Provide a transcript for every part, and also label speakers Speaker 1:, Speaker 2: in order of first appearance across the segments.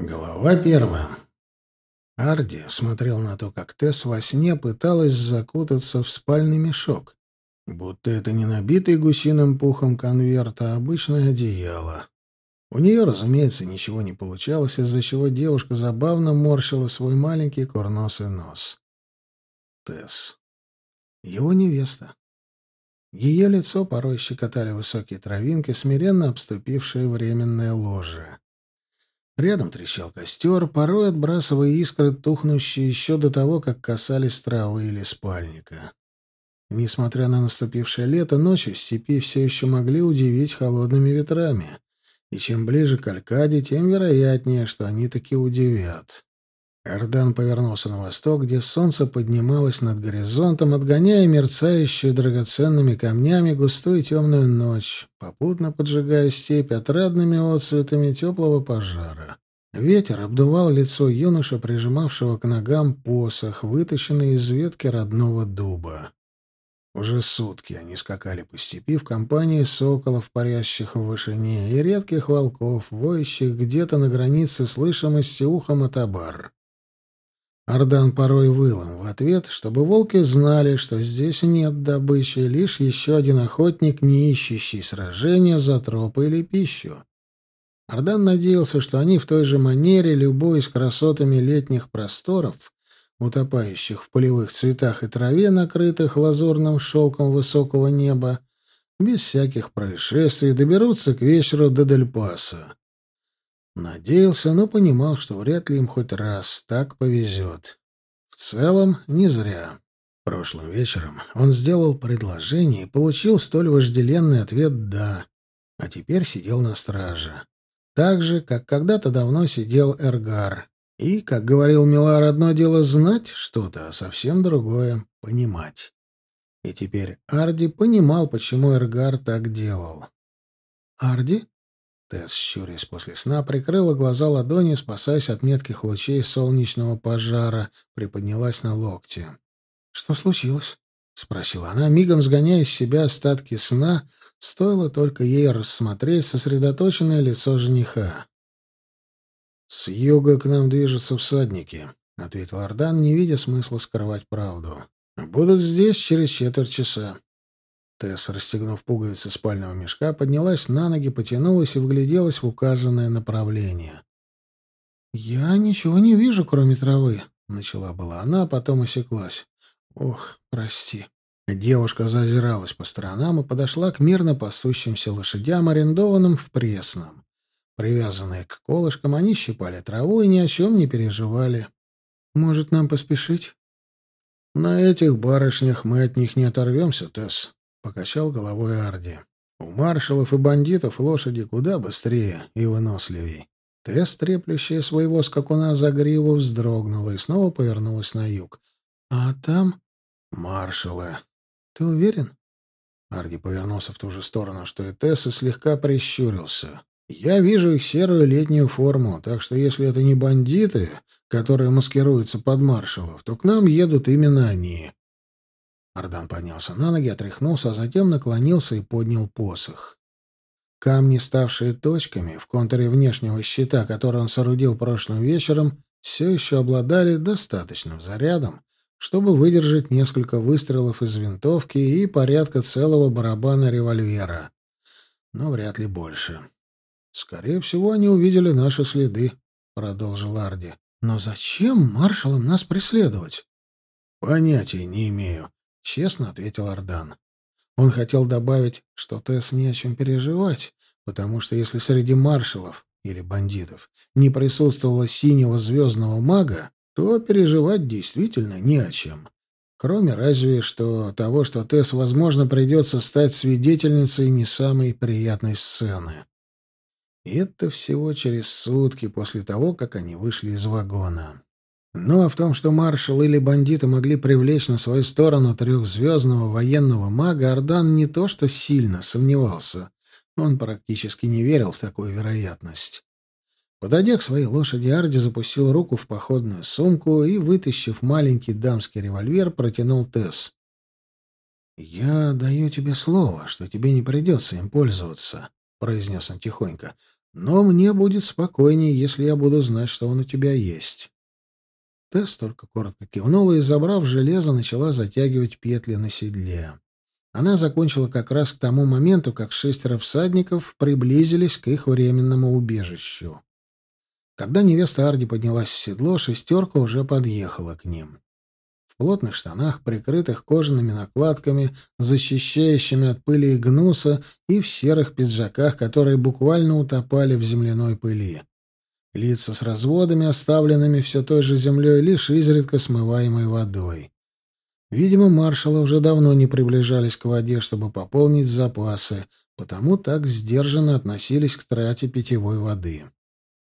Speaker 1: Глава первая. Арди смотрел на то, как Тесс во сне пыталась закутаться в спальный мешок, будто это не набитый гусиным пухом конверт, а обычное одеяло. У нее, разумеется, ничего не получалось, из-за чего девушка забавно морщила свой маленький курносый нос. Тесс. Его невеста. Ее лицо порой щекотали высокие травинки, смиренно обступившие временное ложе. Рядом трещал костер, порой отбрасывая искры, тухнущие еще до того, как касались травы или спальника. Несмотря на наступившее лето, ночи в степи все еще могли удивить холодными ветрами. И чем ближе к Алькаде, тем вероятнее, что они таки удивят. Эрдан повернулся на восток, где солнце поднималось над горизонтом, отгоняя мерцающую драгоценными камнями густую темную ночь, попутно поджигая степь отрадными отцветами теплого пожара. Ветер обдувал лицо юноша, прижимавшего к ногам посох, вытащенный из ветки родного дуба. Уже сутки они скакали по степи в компании соколов, парящих в вышине, и редких волков, воющих где-то на границе слышимости ухом атабар. Ардан порой выл им в ответ, чтобы волки знали, что здесь нет добычи, лишь еще один охотник, не ищущий сражения за тропы или пищу. Ардан надеялся, что они в той же манере, любуясь красотами летних просторов, утопающих в полевых цветах и траве, накрытых лазурным шелком высокого неба, без всяких происшествий доберутся к вечеру до Дельпаса. Надеялся, но понимал, что вряд ли им хоть раз так повезет. В целом, не зря. Прошлым вечером он сделал предложение и получил столь вожделенный ответ «да», а теперь сидел на страже. Так же, как когда-то давно сидел Эргар. И, как говорил Милар, одно дело знать что-то, а совсем другое — понимать. И теперь Арди понимал, почему Эргар так делал. «Арди?» Тесс, щурясь после сна, прикрыла глаза ладонью, спасаясь от метких лучей солнечного пожара, приподнялась на локте. «Что случилось?» — спросила она, мигом сгоняя из себя остатки сна, стоило только ей рассмотреть сосредоточенное лицо жениха. «С юга к нам движутся всадники», — ответил Ардан, не видя смысла скрывать правду. «Будут здесь через четверть часа. Тесс, расстегнув пуговицы спального мешка, поднялась на ноги, потянулась и вгляделась в указанное направление. «Я ничего не вижу, кроме травы», — начала была она, а потом осеклась. «Ох, прости». Девушка зазиралась по сторонам и подошла к мирно пасущимся лошадям, арендованным в Пресном. Привязанные к колышкам, они щипали траву и ни о чем не переживали. «Может, нам поспешить?» «На этих барышнях мы от них не оторвемся, Тесс», — покачал головой Арди. «У маршалов и бандитов лошади куда быстрее и выносливей». Тесс, треплющая своего скакуна за гриву, вздрогнула и снова повернулась на юг. «А там...» «Маршалы». «Ты уверен?» Арди повернулся в ту же сторону, что и Тесс, и слегка прищурился. «Я вижу их серую летнюю форму, так что если это не бандиты, которые маскируются под маршалов, то к нам едут именно они. Ардан поднялся на ноги, отряхнулся, а затем наклонился и поднял посох. Камни, ставшие точками в контуре внешнего щита, который он соорудил прошлым вечером, все еще обладали достаточным зарядом, чтобы выдержать несколько выстрелов из винтовки и порядка целого барабана револьвера. Но вряд ли больше. «Скорее всего, они увидели наши следы», — продолжил Арди. «Но зачем маршалам нас преследовать?» «Понятия не имею», — честно ответил Ардан. Он хотел добавить, что Тесс не о чем переживать, потому что если среди маршалов или бандитов не присутствовало синего звездного мага, то переживать действительно не о чем. Кроме разве что того, что Тесс, возможно, придется стать свидетельницей не самой приятной сцены. И это всего через сутки после того, как они вышли из вагона. Ну а в том, что маршал или бандиты могли привлечь на свою сторону трехзвездного военного мага, Ардан не то что сильно сомневался, он практически не верил в такую вероятность. Подойдя к своей лошади, Арди запустил руку в походную сумку и, вытащив маленький дамский револьвер, протянул Тесс. «Я даю тебе слово, что тебе не придется им пользоваться», — произнес он тихонько. Но мне будет спокойнее, если я буду знать, что он у тебя есть. Тесс только коротко кивнула и, забрав железо, начала затягивать петли на седле. Она закончила как раз к тому моменту, как шестеро всадников приблизились к их временному убежищу. Когда невеста Арди поднялась в седло, шестерка уже подъехала к ним. В плотных штанах, прикрытых кожаными накладками, защищающими от пыли и гнуса, и в серых пиджаках, которые буквально утопали в земляной пыли. Лица с разводами, оставленными все той же землей, лишь изредка смываемой водой. Видимо, маршалы уже давно не приближались к воде, чтобы пополнить запасы, потому так сдержанно относились к трате питьевой воды.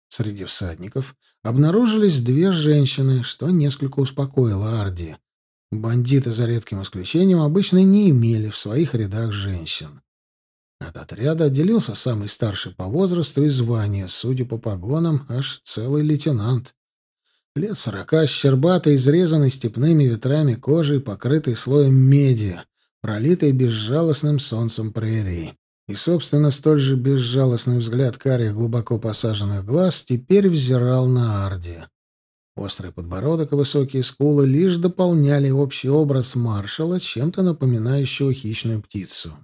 Speaker 1: Среди всадников обнаружились две женщины, что несколько успокоило Арди. Бандиты, за редким исключением, обычно не имели в своих рядах женщин. От отряда отделился самый старший по возрасту и званию, судя по погонам, аж целый лейтенант. Лет сорока, щербатый, изрезанный степными ветрами кожей, покрытый слоем меди, пролитый безжалостным солнцем прерий. И, собственно, столь же безжалостный взгляд карих глубоко посаженных глаз теперь взирал на Арди. Острый подбородок и высокие скулы лишь дополняли общий образ маршала, чем-то напоминающего хищную птицу.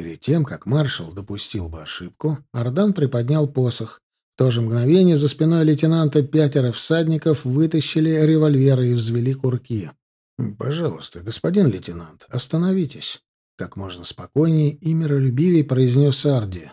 Speaker 1: Перед тем, как маршал допустил бы ошибку, Ардан приподнял посох, то же мгновение за спиной лейтенанта пятеро всадников вытащили револьверы и взвели курки. «Пожалуйста, господин лейтенант, остановитесь», — как можно спокойнее и миролюбивее произнес Арди.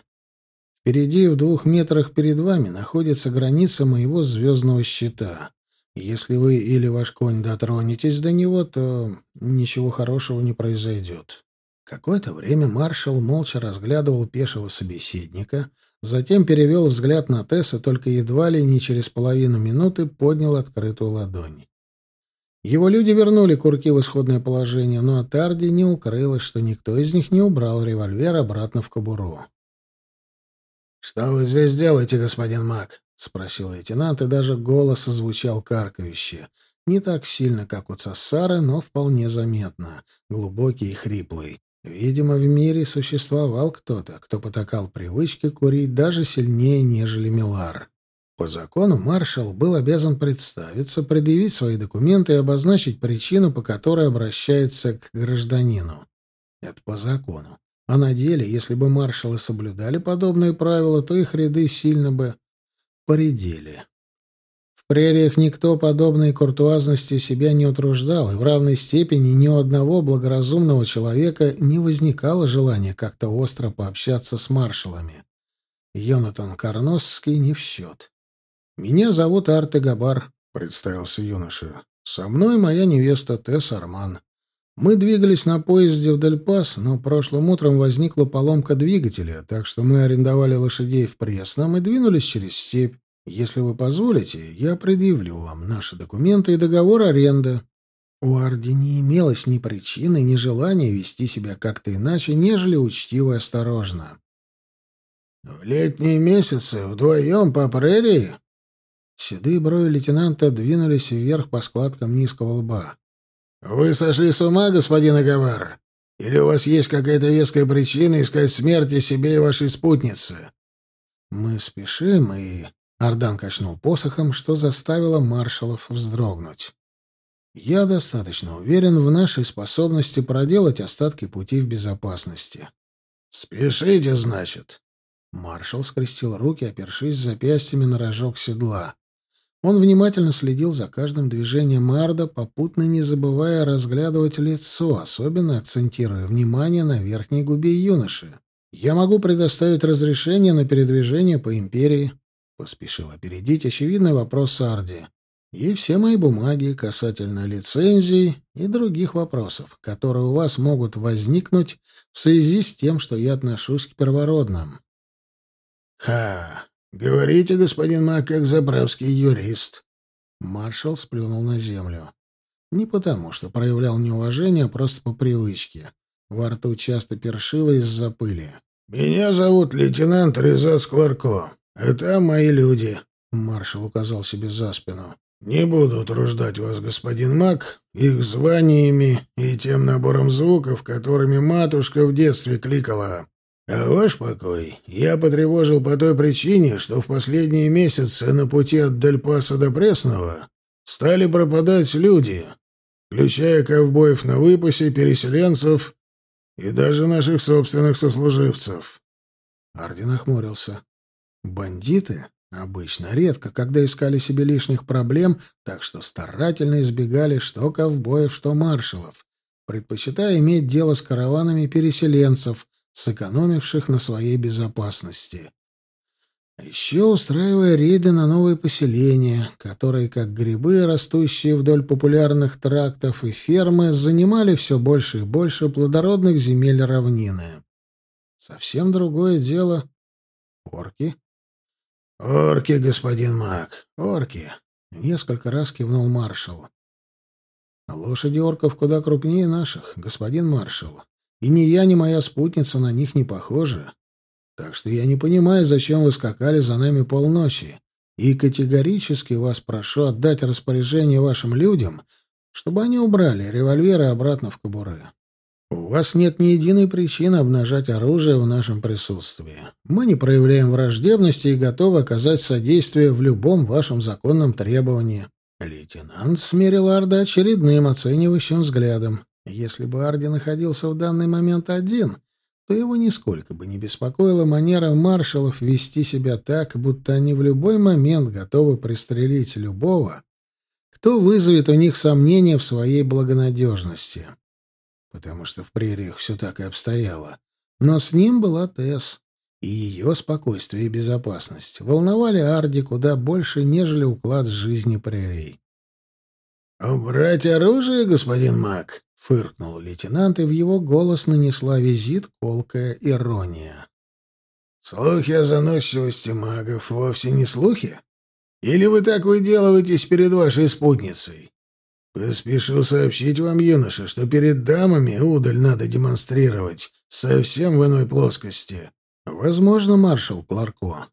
Speaker 1: «Впереди, в двух метрах перед вами, находится граница моего звездного щита. Если вы или ваш конь дотронетесь до него, то ничего хорошего не произойдет». Какое-то время маршал молча разглядывал пешего собеседника, затем перевел взгляд на Тесса, только едва ли не через половину минуты поднял открытую ладонь. Его люди вернули курки в исходное положение, но от Арди не укрылось, что никто из них не убрал револьвер обратно в кобуру. «Что вы здесь делаете, господин Мак?» — спросил лейтенант, и даже голос звучал каркающе. Не так сильно, как у Цассары, но вполне заметно, глубокий и хриплый. Видимо, в мире существовал кто-то, кто потакал привычке курить даже сильнее, нежели Милар. По закону маршал был обязан представиться, предъявить свои документы и обозначить причину, по которой обращается к гражданину. Это по закону. А на деле, если бы маршалы соблюдали подобные правила, то их ряды сильно бы поредели прериях никто подобной куртуазностью себя не утруждал, и в равной степени ни у одного благоразумного человека не возникало желания как-то остро пообщаться с маршалами. Йонатан Карносский не в счет. «Меня зовут Арте Габар», — представился юноша. «Со мной моя невеста Тесс Арман. Мы двигались на поезде в Дельпас, но прошлым утром возникла поломка двигателя, так что мы арендовали лошадей в Пресном и двинулись через степь. Если вы позволите, я предъявлю вам наши документы и договор аренды. У Арди не имелось ни причины, ни желания вести себя как-то иначе, нежели учтиво и осторожно. «В летние месяцы вдвоем по прерии?» Седые брови лейтенанта двинулись вверх по складкам низкого лба. «Вы сошли с ума, господин Агавар? Или у вас есть какая-то веская причина искать смерти себе и вашей спутнице?» «Мы спешим и...» Ардан качнул посохом, что заставило маршалов вздрогнуть. «Я достаточно уверен в нашей способности проделать остатки пути в безопасности». «Спешите, значит». Маршал скрестил руки, опершись запястьями на рожок седла. Он внимательно следил за каждым движением Марда, попутно не забывая разглядывать лицо, особенно акцентируя внимание на верхней губе юноши. «Я могу предоставить разрешение на передвижение по империи, Поспешил опередить очевидный вопрос Сарди. И все мои бумаги касательно лицензий и других вопросов, которые у вас могут возникнуть в связи с тем, что я отношусь к первородным. «Ха! Говорите, господин Мак, как заправский юрист!» Маршал сплюнул на землю. Не потому, что проявлял неуважение, а просто по привычке. Во рту часто першило из-за пыли. «Меня зовут лейтенант Резац Кларко. «Это мои люди», — маршал указал себе за спину. «Не буду утруждать вас, господин Мак, их званиями и тем набором звуков, которыми матушка в детстве кликала. А ваш покой я потревожил по той причине, что в последние месяцы на пути от Дельпаса до Пресного стали пропадать люди, включая ковбоев на выпасе, переселенцев и даже наших собственных сослуживцев. Арди нахмурился. Бандиты обычно редко, когда искали себе лишних проблем, так что старательно избегали что ковбоев, что маршалов, предпочитая иметь дело с караванами переселенцев, сэкономивших на своей безопасности. Еще устраивая рейды на новые поселения, которые, как грибы, растущие вдоль популярных трактов и фермы, занимали все больше и больше плодородных земель равнины. Совсем другое дело — орки. «Орки, господин маг, орки!» — несколько раз кивнул маршал. «Лошади орков куда крупнее наших, господин маршал. И ни я, ни моя спутница на них не похожи. Так что я не понимаю, зачем вы скакали за нами полночи. И категорически вас прошу отдать распоряжение вашим людям, чтобы они убрали револьверы обратно в кобуры. У вас нет ни единой причины обнажать оружие в нашем присутствии. Мы не проявляем враждебности и готовы оказать содействие в любом вашем законном требовании. Лейтенант смерил Арда очередным оценивающим взглядом. Если бы Арди находился в данный момент один, то его нисколько бы не беспокоила манера маршалов вести себя так, будто они в любой момент готовы пристрелить любого, кто вызовет у них сомнения в своей благонадежности. Потому что в прериях все так и обстояло. Но с ним была Тесс, и ее спокойствие и безопасность волновали Арди куда больше, нежели уклад жизни прерий. «Убрать оружие, господин Мак?» — фыркнул лейтенант, и в его голос нанесла визит колкая ирония. «Слухи о заносчивости магов вовсе не слухи? Или вы так выделываетесь перед вашей спутницей? Поспешу сообщить вам, юноша, что перед дамами удаль надо демонстрировать совсем в иной плоскости. Возможно, маршал Кларко,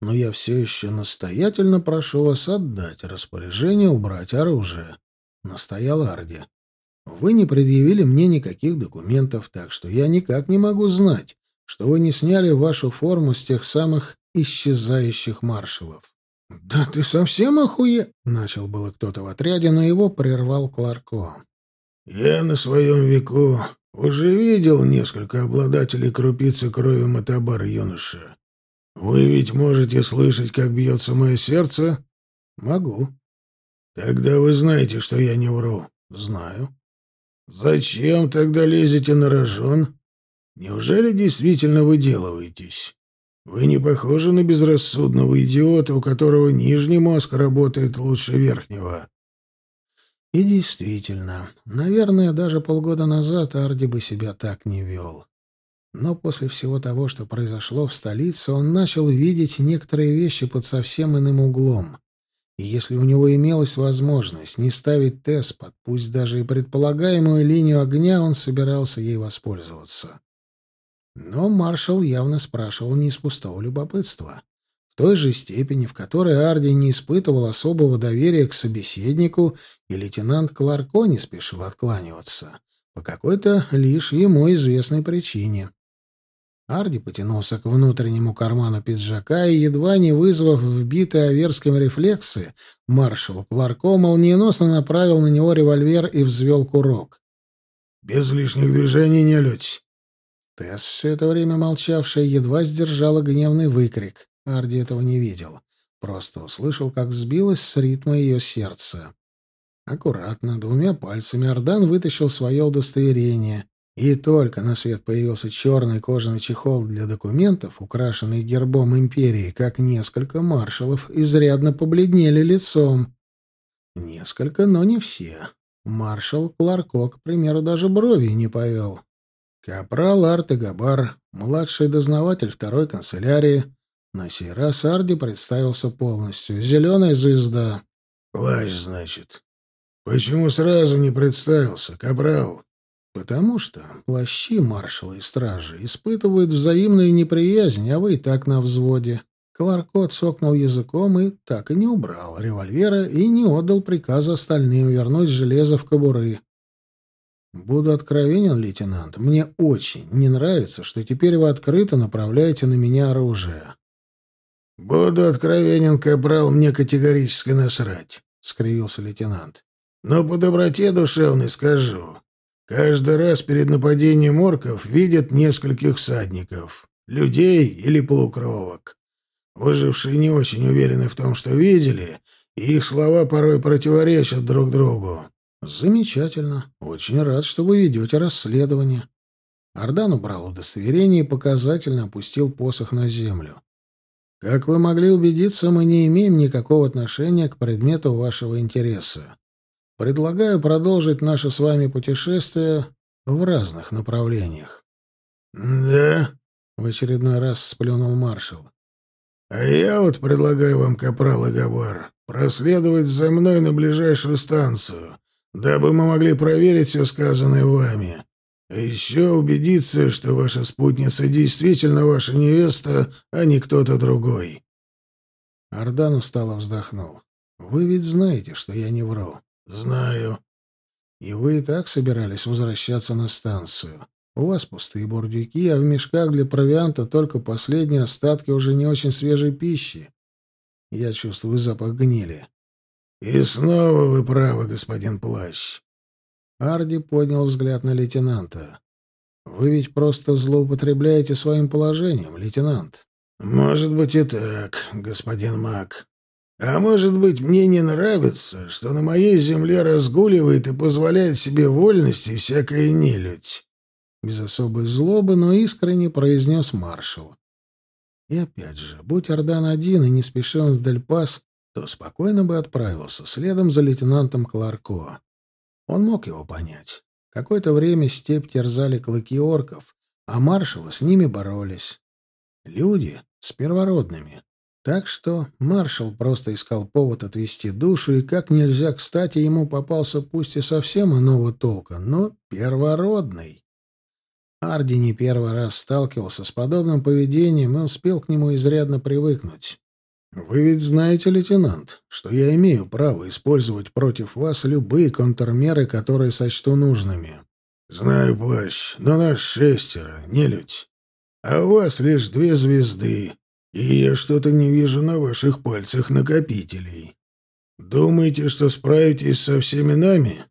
Speaker 1: но я все еще настоятельно прошу вас отдать распоряжение убрать оружие», — настоял Арди. Вы не предъявили мне никаких документов, так что я никак не могу знать, что вы не сняли вашу форму с тех самых исчезающих маршалов. «Да ты совсем охуе...» — начал было кто-то в отряде, но его прервал Кларко. «Я на своем веку уже видел несколько обладателей крупицы крови Матабар, юноша. Вы ведь можете слышать, как бьется мое сердце?» «Могу». «Тогда вы знаете, что я не вру». «Знаю». «Зачем тогда лезете на рожон? Неужели действительно выделываетесь? Вы не похожи на безрассудного идиота, у которого нижний мозг работает лучше верхнего». И действительно, наверное, даже полгода назад Арди бы себя так не вел. Но после всего того, что произошло в столице, он начал видеть некоторые вещи под совсем иным углом. И если у него имелась возможность не ставить тест под пусть даже и предполагаемую линию огня, он собирался ей воспользоваться. Но маршал явно спрашивал не из пустого любопытства. В той же степени, в которой Арди не испытывал особого доверия к собеседнику, и лейтенант Кларко не спешил откланиваться. По какой-то лишь ему известной причине. Арди потянулся к внутреннему карману пиджака и, едва не вызвав вбитые аверским рефлексы, маршал Кларко молниеносно направил на него револьвер и взвел курок. «Без лишних движений не леть!» Тесс, все это время молчавшая, едва сдержала гневный выкрик. Арди этого не видел. Просто услышал, как сбилось с ритма ее сердца. Аккуратно, двумя пальцами Ардан вытащил свое удостоверение и только на свет появился черный кожаный чехол для документов, украшенный гербом империи, как несколько маршалов изрядно побледнели лицом. Несколько, но не все. Маршал Кларко, к примеру, даже брови не повел. Капрал Арте Габар, младший дознаватель второй канцелярии. На сей раз Арди представился полностью. Зеленая звезда. «Плащ, значит. Почему сразу не представился, Капрал?» Потому что плащи маршала и стражи испытывают взаимную неприязнь, а вы и так на взводе. Кларкот сокнул языком и так и не убрал револьвера и не отдал приказ остальным вернуть железо в кобуры. Буду откровенен, лейтенант, мне очень не нравится, что теперь вы открыто направляете на меня оружие.
Speaker 2: Буду откровенен, капрал, мне категорически насрать, скривился лейтенант. Но по доброте душевной скажу. Каждый раз перед нападением орков видят нескольких всадников, людей или полукровок. Выжившие не очень уверены в том, что видели, и их слова порой противоречат друг другу.
Speaker 1: Замечательно. Очень рад, что вы ведете расследование. Ардан убрал удостоверение и показательно опустил посох на землю. Как вы могли убедиться, мы не имеем никакого отношения к предмету вашего интереса. Предлагаю продолжить наше с вами путешествие в разных направлениях.
Speaker 2: Да,
Speaker 1: в очередной раз сплюнул маршал.
Speaker 2: А я вот предлагаю вам, капрал Агабар, проследовать за мной на ближайшую станцию, дабы мы могли проверить все сказанное вами. А еще убедиться, что ваша спутница действительно ваша невеста, а не кто-то другой.
Speaker 1: Ардан устало вздохнул. «Вы ведь знаете, что я не вру».
Speaker 2: «Знаю».
Speaker 1: «И вы и так собирались возвращаться на станцию. У вас пустые бурдюки, а в мешках для провианта только последние остатки уже не очень свежей пищи. Я чувствую запах гнили.
Speaker 2: И снова вы правы, господин Плащ.
Speaker 1: Арди поднял взгляд на лейтенанта. Вы ведь просто злоупотребляете своим положением, лейтенант.
Speaker 2: Может быть и так, господин Мак. А может быть, мне не нравится, что на моей земле разгуливает и позволяет себе вольности всякая нелюдь
Speaker 1: без особой злобы, но искренне произнес маршал. И опять же, будь Ордан один и не спешил в Дельпас, то спокойно бы отправился следом за лейтенантом Кларко. Он мог его понять. Какое-то время степь терзали клыки орков, а маршалы с ними боролись. Люди с первородными. Так что маршал просто искал повод отвести душу, и как нельзя кстати ему попался пусть и совсем иного толка, но первородный. Арди не первый раз сталкивался с подобным поведением и успел к нему изрядно привыкнуть. «Вы ведь знаете, лейтенант, что я имею право использовать против вас любые контрмеры, которые сочту нужными».
Speaker 2: «Знаю, плащ, но нас шестеро, не людь. А у вас лишь две звезды, и я что-то не вижу на ваших пальцах накопителей. Думаете, что справитесь со всеми нами?»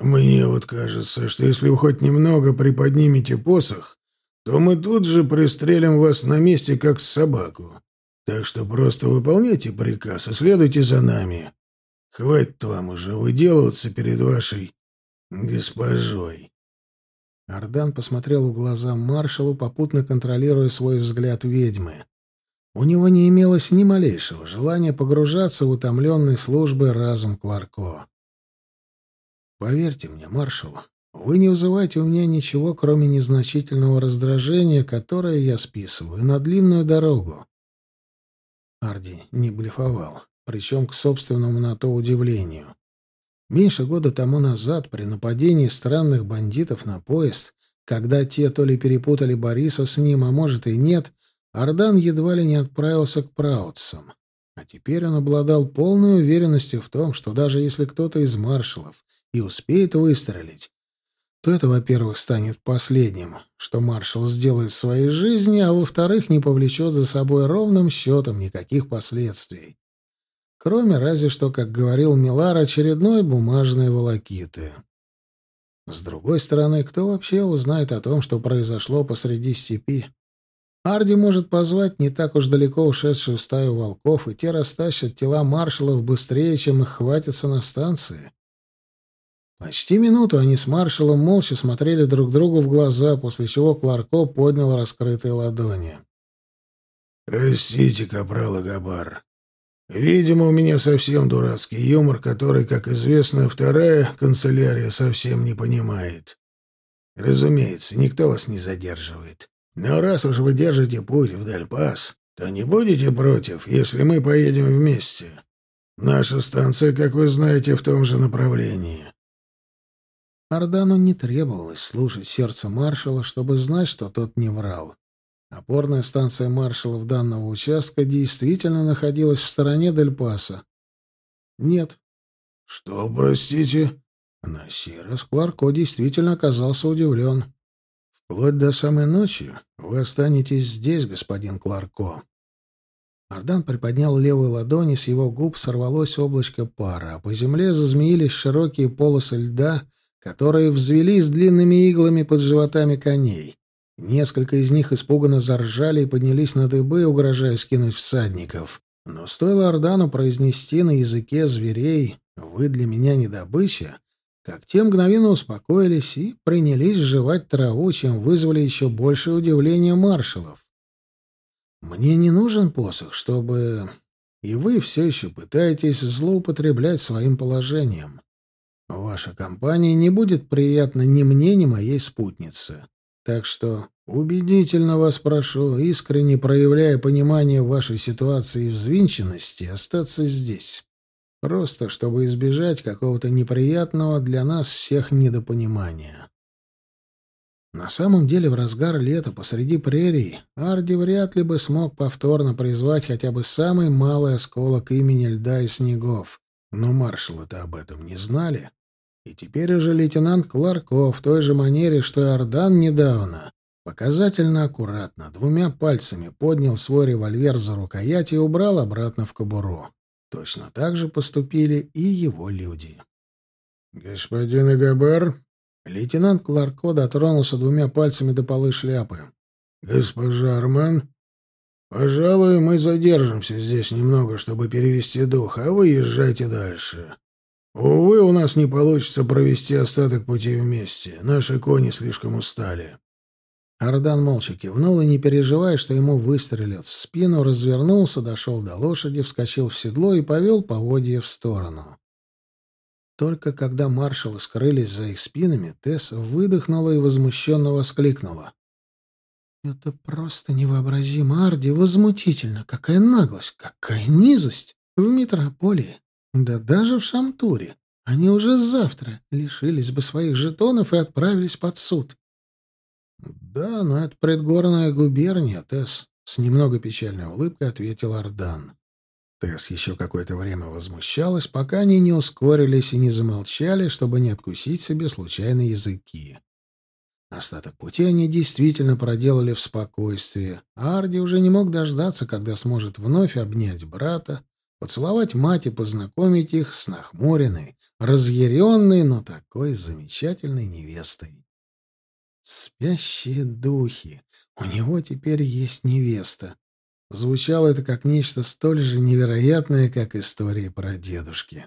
Speaker 2: Мне вот кажется, что если вы хоть немного приподнимете посох, то мы тут же пристрелим вас на месте, как собаку. Так что просто выполняйте приказ и следуйте за нами. Хватит вам уже выделываться перед вашей госпожой.
Speaker 1: Ардан посмотрел в глаза маршалу, попутно контролируя свой взгляд ведьмы. У него не имелось ни малейшего желания погружаться в утомленный службой разум Кларко. Поверьте мне, маршал, вы не вызываете у меня ничего, кроме незначительного раздражения, которое я списываю на длинную дорогу. Арди не блефовал, причем к собственному на то удивлению. Меньше года тому назад, при нападении странных бандитов на поезд, когда те то ли перепутали Бориса с ним, а может и нет, Ардан едва ли не отправился к праутцам. А теперь он обладал полной уверенностью в том, что даже если кто-то из маршалов и успеет выстрелить, то это, во-первых, станет последним, что маршал сделает в своей жизни, а во-вторых, не повлечет за собой ровным счетом никаких последствий. Кроме разве что, как говорил Милар, очередной бумажной волокиты. С другой стороны, кто вообще узнает о том, что произошло посреди степи? Арди может позвать не так уж далеко ушедшую стаю волков, и те растащат тела маршалов быстрее, чем их хватится на станции. Почти минуту они с маршалом молча смотрели друг другу в глаза, после чего Кларко поднял раскрытые ладони.
Speaker 2: «Простите, капрал Габар. Видимо, у меня совсем дурацкий юмор, который, как известно, вторая канцелярия совсем не понимает. Разумеется, никто вас не задерживает. Но раз уж вы держите путь в Дальпас, то не будете против, если мы поедем вместе. Наша станция, как вы знаете, в том же направлении.
Speaker 1: Ардану не требовалось слушать сердце маршала, чтобы знать, что тот не врал. Опорная станция маршалов данного участка действительно находилась в стороне Дель-Паса. Нет.
Speaker 2: — Что, простите?
Speaker 1: На сей раз Кларко действительно оказался удивлен. «Вплоть до самой ночи вы останетесь здесь, господин Кларко». Ардан приподнял левую ладонь, и с его губ сорвалось облачко пара, а по земле зазмеились широкие полосы льда, которые взвелись длинными иглами под животами коней. Несколько из них испуганно заржали и поднялись на дыбы, угрожая скинуть всадников. Но стоило Ордану произнести на языке зверей «Вы для меня не добыча», как те мгновенно успокоились и принялись жевать траву, чем вызвали еще большее удивление маршалов. «Мне не нужен посох, чтобы...» И вы все еще пытаетесь злоупотреблять своим положением. Ваша компания не будет приятна ни мне, ни моей спутнице. Так что убедительно вас прошу, искренне проявляя понимание вашей ситуации и взвинченности, остаться здесь. Просто чтобы избежать какого-то неприятного для нас всех недопонимания. На самом деле, в разгар лета посреди прерий Арди вряд ли бы смог повторно призвать хотя бы самый малый осколок имени льда и снегов. Но маршалы-то об этом не знали. И теперь уже лейтенант Кларко в той же манере, что и Ордан недавно, показательно аккуратно, двумя пальцами поднял свой револьвер за рукоять и убрал обратно в кобуру. Точно так же поступили и его люди.
Speaker 2: «Господин Игабар?»
Speaker 1: Лейтенант Кларко дотронулся двумя пальцами до полы шляпы.
Speaker 2: «Госпожа Арман?» «Пожалуй, мы задержимся здесь немного, чтобы перевести дух, а вы езжайте дальше. Увы, у нас не получится провести остаток пути вместе. Наши кони слишком устали.
Speaker 1: Ардан молча кивнул и, не переживая, что ему выстрелят в спину, развернулся, дошел до лошади, вскочил в седло и повел поводья в сторону. Только когда маршалы скрылись за их спинами, Тесс выдохнула и возмущенно воскликнула. «Это просто невообразимо, Арди, возмутительно! Какая наглость! Какая низость! В метрополии! Да даже в Шамтуре. Они уже завтра лишились бы своих жетонов и отправились под суд. Да, но это предгорная губерния, Тесс, с немного печальной улыбкой ответил Ардан. Тесс еще какое-то время возмущалась, пока они не ускорились и не замолчали, чтобы не откусить себе случайно языки. Остаток пути они действительно проделали в спокойствии. Арди уже не мог дождаться, когда сможет вновь обнять брата, поцеловать мать и познакомить их с нахмуренной, разъяренной, но такой замечательной невестой. Спящие духи. У него теперь есть невеста. Звучало это как нечто столь же невероятное, как история про дедушки.